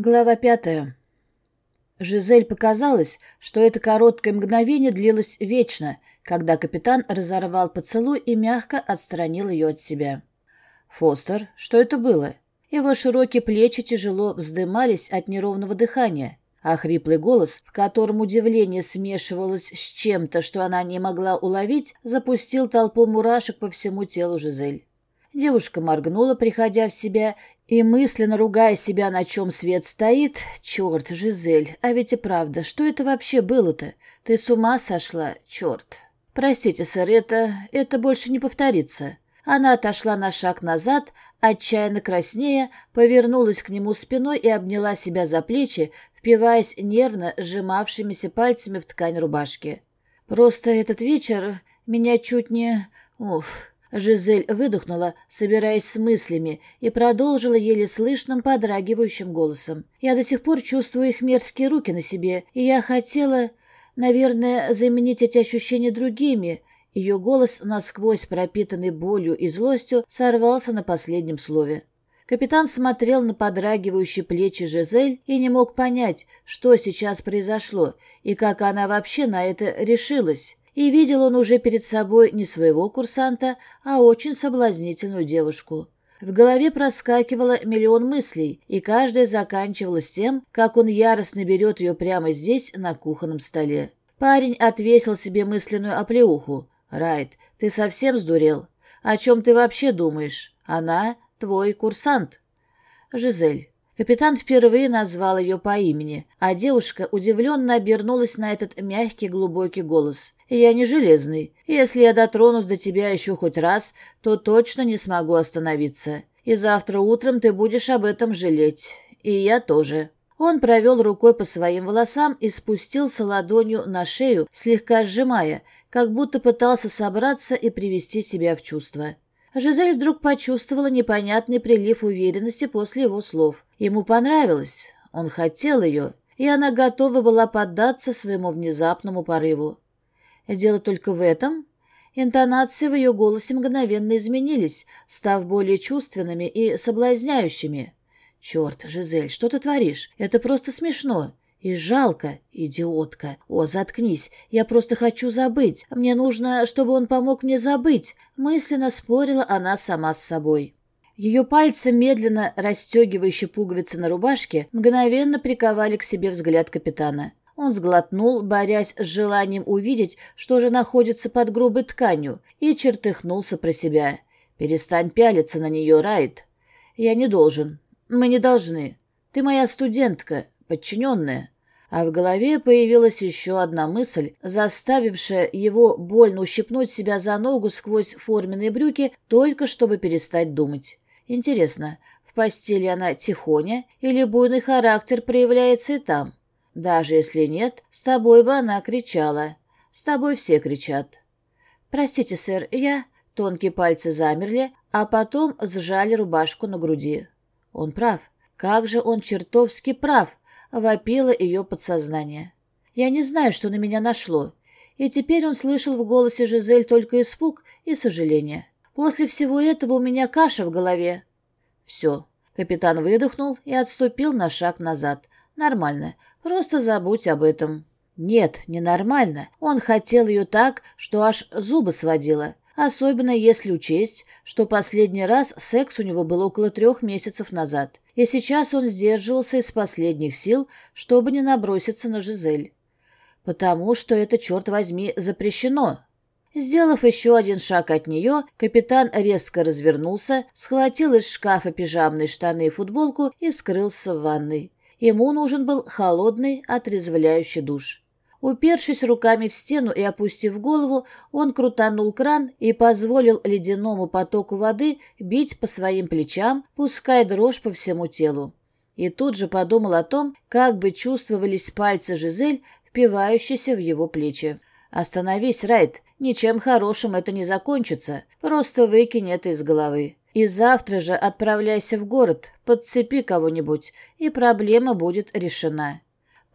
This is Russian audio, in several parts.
Глава пятая. Жизель показалось, что это короткое мгновение длилось вечно, когда капитан разорвал поцелуй и мягко отстранил ее от себя. Фостер, что это было? Его широкие плечи тяжело вздымались от неровного дыхания, а хриплый голос, в котором удивление смешивалось с чем-то, что она не могла уловить, запустил толпу мурашек по всему телу Жизель. Девушка моргнула, приходя в себя, и мысленно ругая себя, на чем свет стоит. «Черт, Жизель, а ведь и правда, что это вообще было-то? Ты с ума сошла? Черт!» «Простите, сэр, это... это больше не повторится». Она отошла на шаг назад, отчаянно краснея, повернулась к нему спиной и обняла себя за плечи, впиваясь нервно сжимавшимися пальцами в ткань рубашки. «Просто этот вечер меня чуть не... уф...» Жизель выдохнула, собираясь с мыслями, и продолжила еле слышным подрагивающим голосом. «Я до сих пор чувствую их мерзкие руки на себе, и я хотела, наверное, заменить эти ощущения другими». Ее голос, насквозь пропитанный болью и злостью, сорвался на последнем слове. Капитан смотрел на подрагивающие плечи Жизель и не мог понять, что сейчас произошло и как она вообще на это решилась и видел он уже перед собой не своего курсанта, а очень соблазнительную девушку. В голове проскакивало миллион мыслей, и каждая заканчивалась тем, как он яростно берет ее прямо здесь, на кухонном столе. Парень отвесил себе мысленную оплеуху. «Райт, ты совсем сдурел? О чем ты вообще думаешь? Она — твой курсант». «Жизель, Капитан впервые назвал ее по имени, а девушка удивленно обернулась на этот мягкий глубокий голос. «Я не железный. Если я дотронусь до тебя еще хоть раз, то точно не смогу остановиться. И завтра утром ты будешь об этом жалеть. И я тоже». Он провел рукой по своим волосам и спустился ладонью на шею, слегка сжимая, как будто пытался собраться и привести себя в чувство. Жизель вдруг почувствовала непонятный прилив уверенности после его слов. Ему понравилось. Он хотел ее, и она готова была поддаться своему внезапному порыву. Дело только в этом. Интонации в ее голосе мгновенно изменились, став более чувственными и соблазняющими. «Черт, Жизель, что ты творишь? Это просто смешно. И жалко, идиотка. О, заткнись. Я просто хочу забыть. Мне нужно, чтобы он помог мне забыть. Мысленно спорила она сама с собой. Ее пальцы, медленно расстегивающие пуговицы на рубашке, мгновенно приковали к себе взгляд капитана. Он сглотнул, борясь с желанием увидеть, что же находится под грубой тканью, и чертыхнулся про себя. «Перестань пялиться на нее, Райт». «Я не должен. Мы не должны. Ты моя студентка подчиненные. А в голове появилась еще одна мысль, заставившая его больно ущипнуть себя за ногу сквозь форменные брюки, только чтобы перестать думать. Интересно, в постели она тихоня или буйный характер проявляется и там? Даже если нет, с тобой бы она кричала. С тобой все кричат. «Простите, сэр, я...» Тонкие пальцы замерли, а потом сжали рубашку на груди. Он прав. Как же он чертовски прав! Вопило ее подсознание. Я не знаю, что на меня нашло. И теперь он слышал в голосе Жизель только испуг и сожаление. После всего этого у меня каша в голове. Все. Капитан выдохнул и отступил на шаг назад. Нормально. Просто забудь об этом. Нет, ненормально. Он хотел ее так, что аж зубы сводило. Особенно если учесть, что последний раз секс у него был около трех месяцев назад и сейчас он сдерживался из последних сил, чтобы не наброситься на Жизель. Потому что это, черт возьми, запрещено. Сделав еще один шаг от нее, капитан резко развернулся, схватил из шкафа пижамные штаны и футболку и скрылся в ванной. Ему нужен был холодный, отрезвляющий душ. Упершись руками в стену и опустив голову, он крутанул кран и позволил ледяному потоку воды бить по своим плечам, пуская дрожь по всему телу. И тут же подумал о том, как бы чувствовались пальцы Жизель, впивающиеся в его плечи. «Остановись, Райт, ничем хорошим это не закончится, просто выкинь это из головы. И завтра же отправляйся в город, подцепи кого-нибудь, и проблема будет решена».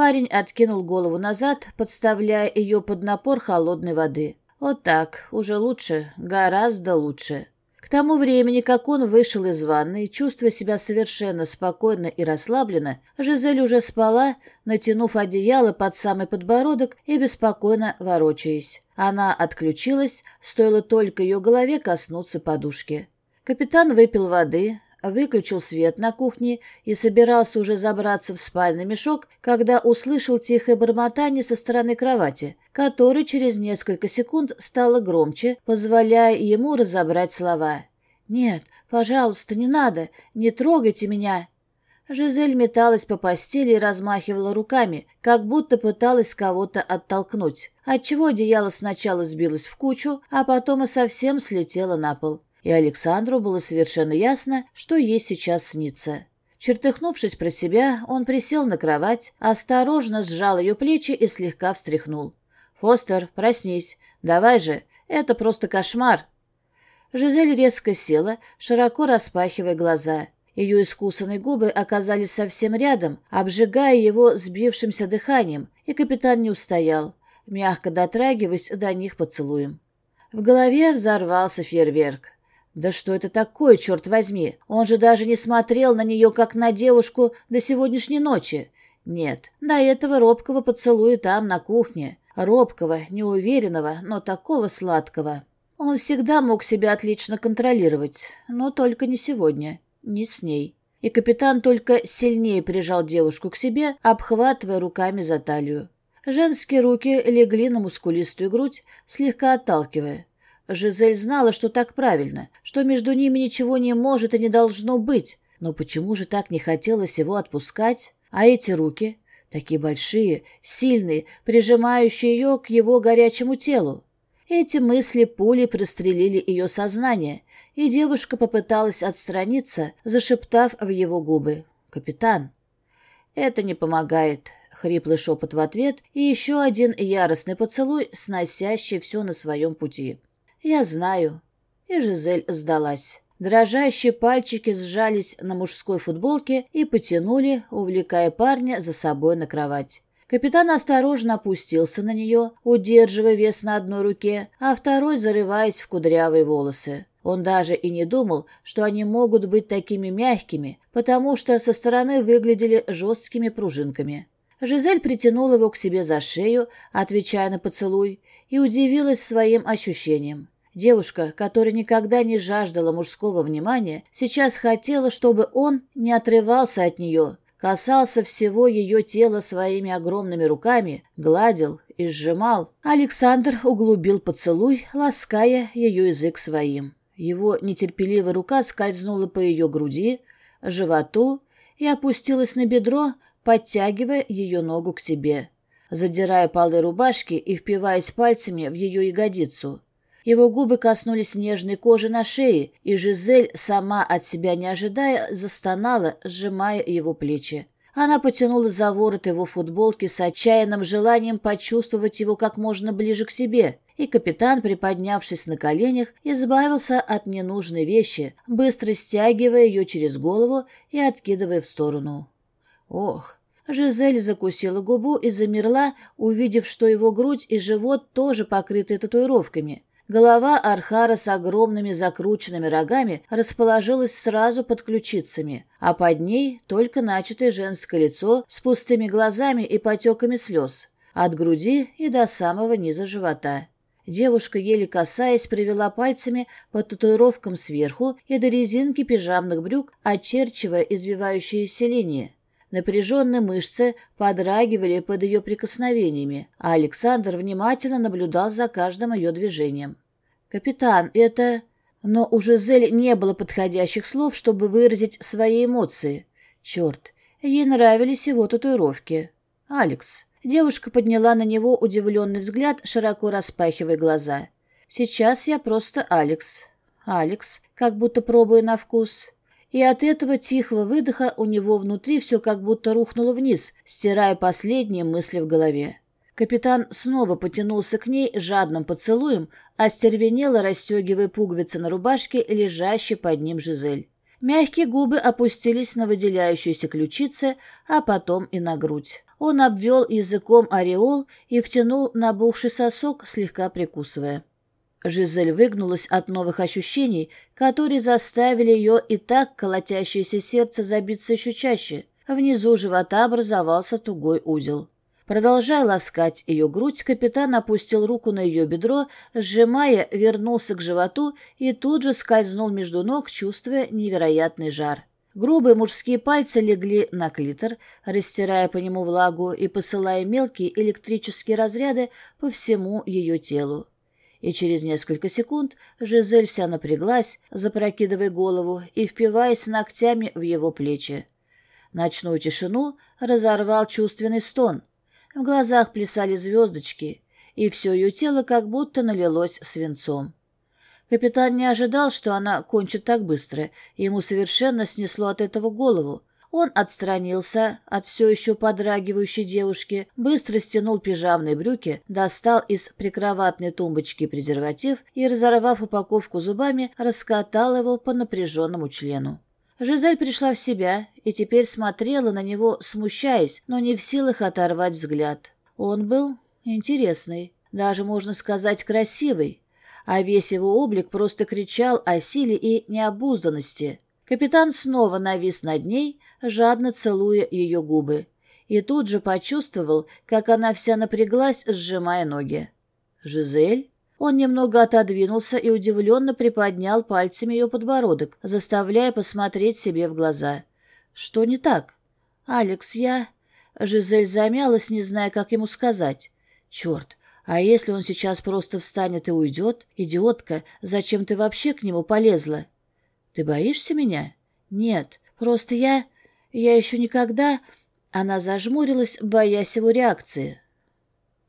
Парень откинул голову назад, подставляя ее под напор холодной воды. Вот так, уже лучше, гораздо лучше. К тому времени, как он вышел из ванны, чувствуя себя совершенно спокойно и расслабленно, Жизель уже спала, натянув одеяло под самый подбородок и беспокойно ворочаясь. Она отключилась, стоило только ее голове коснуться подушки. Капитан выпил воды, Выключил свет на кухне и собирался уже забраться в спальный мешок, когда услышал тихое бормотание со стороны кровати, которое через несколько секунд стало громче, позволяя ему разобрать слова. «Нет, пожалуйста, не надо, не трогайте меня!» Жизель металась по постели и размахивала руками, как будто пыталась кого-то оттолкнуть, отчего одеяло сначала сбилось в кучу, а потом и совсем слетело на пол. И Александру было совершенно ясно, что ей сейчас снится. Чертыхнувшись про себя, он присел на кровать, осторожно сжал ее плечи и слегка встряхнул. «Фостер, проснись. Давай же. Это просто кошмар». Жизель резко села, широко распахивая глаза. Ее искусанные губы оказались совсем рядом, обжигая его сбившимся дыханием, и капитан не устоял, мягко дотрагиваясь до них поцелуем. В голове взорвался фейерверк. Да что это такое, черт возьми? Он же даже не смотрел на нее, как на девушку до сегодняшней ночи. Нет, до этого робкого поцелуя там, на кухне. Робкого, неуверенного, но такого сладкого. Он всегда мог себя отлично контролировать, но только не сегодня, не с ней. И капитан только сильнее прижал девушку к себе, обхватывая руками за талию. Женские руки легли на мускулистую грудь, слегка отталкивая. Жизель знала, что так правильно, что между ними ничего не может и не должно быть. Но почему же так не хотелось его отпускать? А эти руки, такие большие, сильные, прижимающие ее к его горячему телу. Эти мысли пули прострелили ее сознание, и девушка попыталась отстраниться, зашептав в его губы. «Капитан». «Это не помогает», — хриплый шепот в ответ и еще один яростный поцелуй, сносящий все на своем пути. Я знаю. И Жизель сдалась. Дрожащие пальчики сжались на мужской футболке и потянули, увлекая парня за собой на кровать. Капитан осторожно опустился на нее, удерживая вес на одной руке, а второй зарываясь в кудрявые волосы. Он даже и не думал, что они могут быть такими мягкими, потому что со стороны выглядели жесткими пружинками. Жизель притянула его к себе за шею, отвечая на поцелуй, и удивилась своим ощущениям. Девушка, которая никогда не жаждала мужского внимания, сейчас хотела, чтобы он не отрывался от нее, касался всего ее тела своими огромными руками, гладил и сжимал. Александр углубил поцелуй, лаская ее язык своим. Его нетерпеливая рука скользнула по ее груди, животу и опустилась на бедро, подтягивая ее ногу к себе, задирая полы рубашки и впиваясь пальцами в ее ягодицу. Его губы коснулись нежной кожи на шее, и Жизель, сама от себя не ожидая, застонала, сжимая его плечи. Она потянула за ворот его футболки с отчаянным желанием почувствовать его как можно ближе к себе, и капитан, приподнявшись на коленях, избавился от ненужной вещи, быстро стягивая ее через голову и откидывая в сторону. Ох! Жизель закусила губу и замерла, увидев, что его грудь и живот тоже покрыты татуировками. Голова Архара с огромными закрученными рогами расположилась сразу под ключицами, а под ней только начатое женское лицо с пустыми глазами и потеками слез, от груди и до самого низа живота. Девушка, еле касаясь, привела пальцами по татуировкам сверху и до резинки пижамных брюк, очерчивая извивающиеся линии. Напряженные мышцы подрагивали под ее прикосновениями, а Александр внимательно наблюдал за каждым ее движением. «Капитан, это...» Но у Жизель не было подходящих слов, чтобы выразить свои эмоции. Черт, ей нравились его татуировки. «Алекс». Девушка подняла на него удивленный взгляд, широко распахивая глаза. «Сейчас я просто Алекс». «Алекс», как будто пробуя на вкус и от этого тихого выдоха у него внутри все как будто рухнуло вниз, стирая последние мысли в голове. Капитан снова потянулся к ней жадным поцелуем, остервенело расстегивая пуговицы на рубашке, лежащей под ним Жизель. Мягкие губы опустились на выделяющуюся ключице, а потом и на грудь. Он обвел языком ореол и втянул набухший сосок, слегка прикусывая. Жизель выгнулась от новых ощущений, которые заставили ее и так колотящееся сердце забиться еще чаще. Внизу живота образовался тугой узел. Продолжая ласкать ее грудь, капитан опустил руку на ее бедро, сжимая, вернулся к животу и тут же скользнул между ног, чувствуя невероятный жар. Грубые мужские пальцы легли на клитор, растирая по нему влагу и посылая мелкие электрические разряды по всему ее телу и через несколько секунд Жизель вся напряглась, запрокидывая голову и впиваясь ногтями в его плечи. Ночную тишину разорвал чувственный стон. В глазах плясали звездочки, и все ее тело как будто налилось свинцом. Капитан не ожидал, что она кончит так быстро, и ему совершенно снесло от этого голову, он отстранился от все еще подрагивающей девушки, быстро стянул пижамные брюки, достал из прикроватной тумбочки презерватив и, разорвав упаковку зубами, раскатал его по напряженному члену. Жизель пришла в себя и теперь смотрела на него, смущаясь, но не в силах оторвать взгляд. Он был интересный, даже, можно сказать, красивый, а весь его облик просто кричал о силе и необузданности. Капитан снова навис над ней, жадно целуя ее губы. И тут же почувствовал, как она вся напряглась, сжимая ноги. «Жизель?» Он немного отодвинулся и удивленно приподнял пальцами ее подбородок, заставляя посмотреть себе в глаза. «Что не так?» «Алекс, я...» Жизель замялась, не зная, как ему сказать. «Черт, а если он сейчас просто встанет и уйдет? Идиотка, зачем ты вообще к нему полезла?» «Ты боишься меня?» «Нет, просто я...» Я еще никогда...» а Она зажмурилась, боясь его реакции.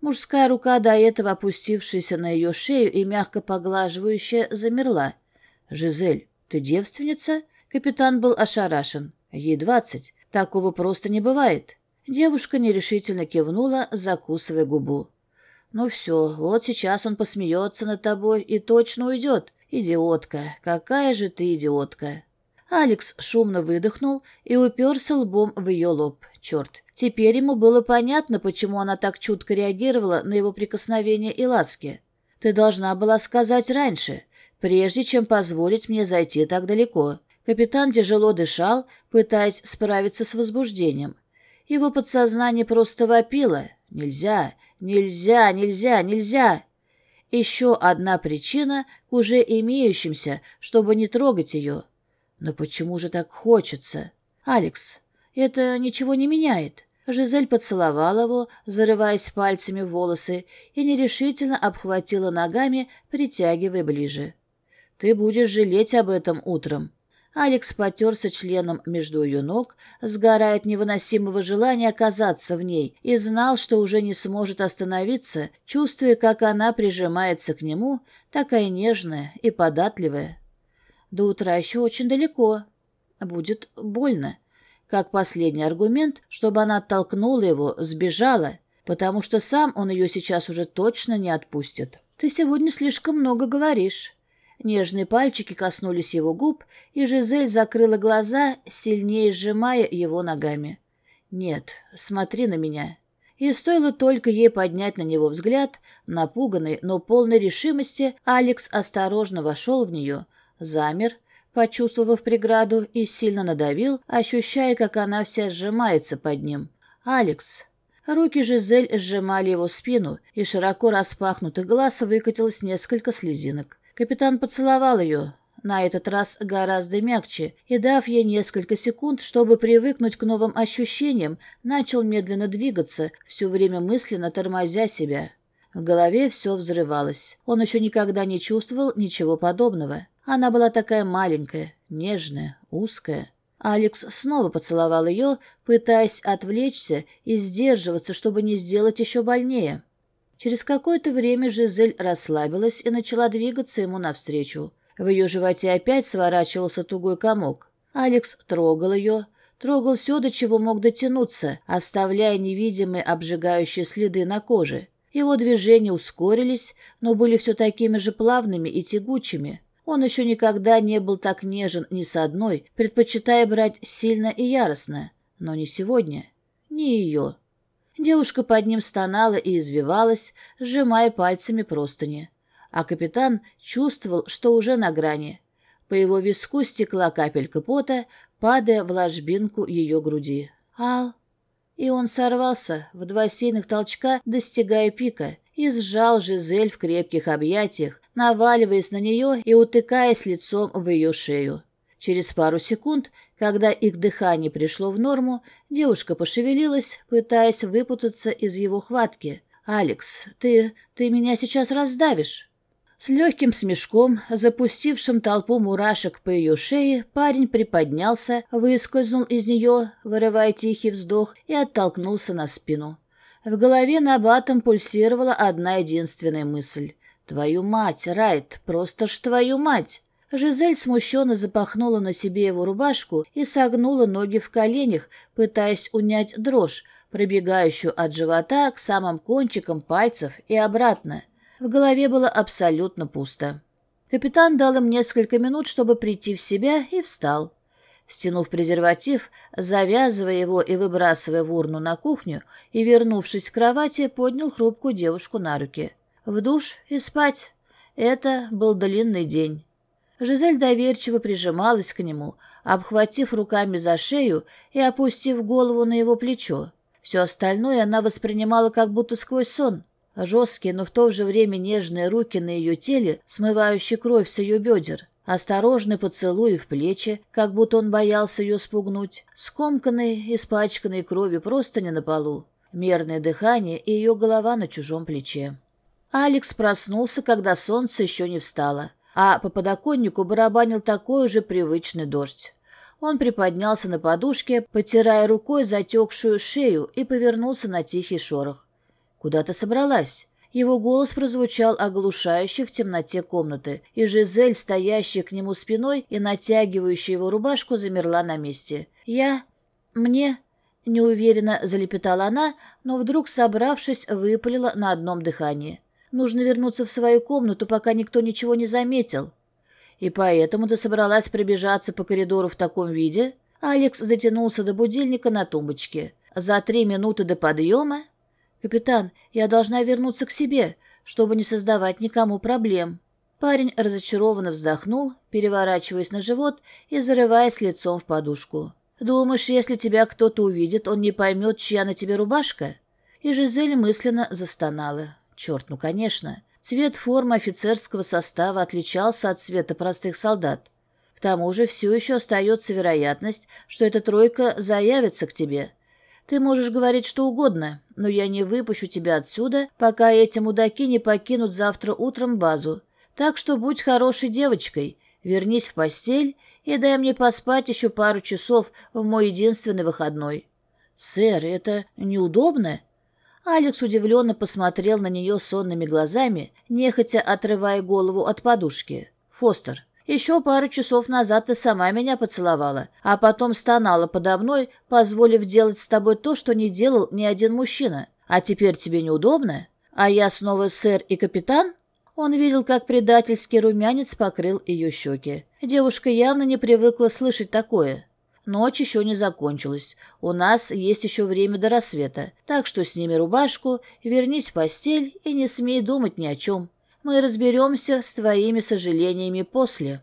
Мужская рука, до этого опустившаяся на ее шею и мягко поглаживающая, замерла. «Жизель, ты девственница?» Капитан был ошарашен. «Ей двадцать. Такого просто не бывает». Девушка нерешительно кивнула, закусывая губу. «Ну все, вот сейчас он посмеется над тобой и точно уйдет. Идиотка, какая же ты идиотка!» Алекс шумно выдохнул и уперся лбом в ее лоб. Черт. Теперь ему было понятно, почему она так чутко реагировала на его прикосновения и ласки. «Ты должна была сказать раньше, прежде чем позволить мне зайти так далеко». Капитан тяжело дышал, пытаясь справиться с возбуждением. Его подсознание просто вопило. «Нельзя, нельзя, нельзя, нельзя!» Еще одна причина к уже имеющимся, чтобы не трогать ее – но почему же так хочется? Алекс, это ничего не меняет. Жизель поцеловала его, зарываясь пальцами в волосы, и нерешительно обхватила ногами, притягивая ближе. «Ты будешь жалеть об этом утром». Алекс потерся членом между ее ног, сгорая от невыносимого желания оказаться в ней, и знал, что уже не сможет остановиться, чувствуя, как она прижимается к нему, такая нежная и податливая до утра еще очень далеко. Будет больно. Как последний аргумент, чтобы она оттолкнула его, сбежала, потому что сам он ее сейчас уже точно не отпустит. «Ты сегодня слишком много говоришь». Нежные пальчики коснулись его губ, и Жизель закрыла глаза, сильнее сжимая его ногами. «Нет, смотри на меня». И стоило только ей поднять на него взгляд, напуганный, но полной решимости, Алекс осторожно вошел в нее, замер, почувствовав преграду и сильно надавил, а ощущая, как она вся сжимается под ним. «Алекс!» Руки Жизель сжимали его спину, и широко распахнутых глаз выкатилось несколько слезинок. Капитан поцеловал ее, на этот раз гораздо мягче, и, дав ей несколько секунд, чтобы привыкнуть к новым ощущениям, начал медленно двигаться, все время мысленно тормозя себя. В голове все взрывалось. Он еще никогда не чувствовал ничего подобного. Она была такая маленькая, нежная, узкая. Алекс снова поцеловал ее, пытаясь отвлечься и сдерживаться, чтобы не сделать еще больнее. Через какое-то время Жизель расслабилась и начала двигаться ему навстречу. В ее животе опять сворачивался тугой комок. Алекс трогал ее, трогал все, до чего мог дотянуться, оставляя невидимые обжигающие следы на коже. Его движения ускорились, но были все такими же плавными и тягучими. Он еще никогда не был так нежен ни с одной, предпочитая брать сильно и яростно. Но не сегодня. Не ее. Девушка под ним стонала и извивалась, сжимая пальцами простыни. А капитан чувствовал, что уже на грани. По его виску стекла капелька пота, падая в ложбинку ее груди. «Ал!» И он сорвался, в два сильных толчка достигая пика, и сжал Жизель в крепких объятиях, наваливаясь на нее и утыкаясь лицом в ее шею. Через пару секунд, когда их дыхание пришло в норму, девушка пошевелилась, пытаясь выпутаться из его хватки. «Алекс, ты... ты меня сейчас раздавишь!» С легким смешком, запустившим толпу мурашек по ее шее, парень приподнялся, выскользнул из нее, вырывая тихий вздох, и оттолкнулся на спину. В голове на батом пульсировала одна единственная мысль. Твою мать, Райт, просто ж твою мать!» Жизель смущенно запахнула на себе его рубашку и согнула ноги в коленях, пытаясь унять дрожь, пробегающую от живота к самым кончикам пальцев и обратно. В голове было абсолютно пусто. Капитан дал им несколько минут, чтобы прийти в себя, и встал. Стянув презерватив, завязывая его и выбрасывая в урну на кухню, и, вернувшись к кровати, поднял хрупкую девушку на руки – в душ и спать. Это был длинный день. Жизель доверчиво прижималась к нему, обхватив руками за шею и опустив голову на его плечо. Все остальное она воспринимала как будто сквозь сон. Жесткие, но в то же время нежные руки на ее теле, смывающие кровь с ее бедер. Осторожный поцелуй в плечи, как будто он боялся ее спугнуть. Скомканный, испачканный кровью просто не на полу. Мерное дыхание и ее голова на чужом плече. Алекс проснулся, когда солнце еще не встало, а по подоконнику барабанил такой уже привычный дождь. Он приподнялся на подушке, потирая рукой затекшую шею и повернулся на тихий шорох. «Куда ты собралась?» Его голос прозвучал оглушающе в темноте комнаты, и Жизель, стоящая к нему спиной и натягивающая его рубашку, замерла на месте. «Я... мне...» — неуверенно залепетала она, но вдруг, собравшись, выпалила на одном дыхании. Нужно вернуться в свою комнату, пока никто ничего не заметил. И поэтому ты собралась пробежаться по коридору в таком виде? Алекс дотянулся до будильника на тумбочке. За три минуты до подъема? Капитан, я должна вернуться к себе, чтобы не создавать никому проблем. Парень разочарованно вздохнул, переворачиваясь на живот и зарываясь лицом в подушку. «Думаешь, если тебя кто-то увидит, он не поймет, чья на тебе рубашка?» И Жизель мысленно застонала. Черт, ну конечно. Цвет формы офицерского состава отличался от цвета простых солдат. К тому же все еще остается вероятность, что эта тройка заявится к тебе. Ты можешь говорить что угодно, но я не выпущу тебя отсюда, пока эти мудаки не покинут завтра утром базу. Так что будь хорошей девочкой, вернись в постель и дай мне поспать еще пару часов в мой единственный выходной». «Сэр, это неудобно?» Алекс удивленно посмотрел на нее сонными глазами, нехотя отрывая голову от подушки. «Фостер, еще пару часов назад ты сама меня поцеловала, а потом стонала подо мной, позволив делать с тобой то, что не делал ни один мужчина. А теперь тебе неудобно? А я снова сэр и капитан?» Он видел, как предательский румянец покрыл ее щеки. Девушка явно не привыкла слышать такое. Ночь еще не закончилась. У нас есть еще время до рассвета. Так что сними рубашку, вернись в постель и не смей думать ни о чем. Мы разберемся с твоими сожалениями после».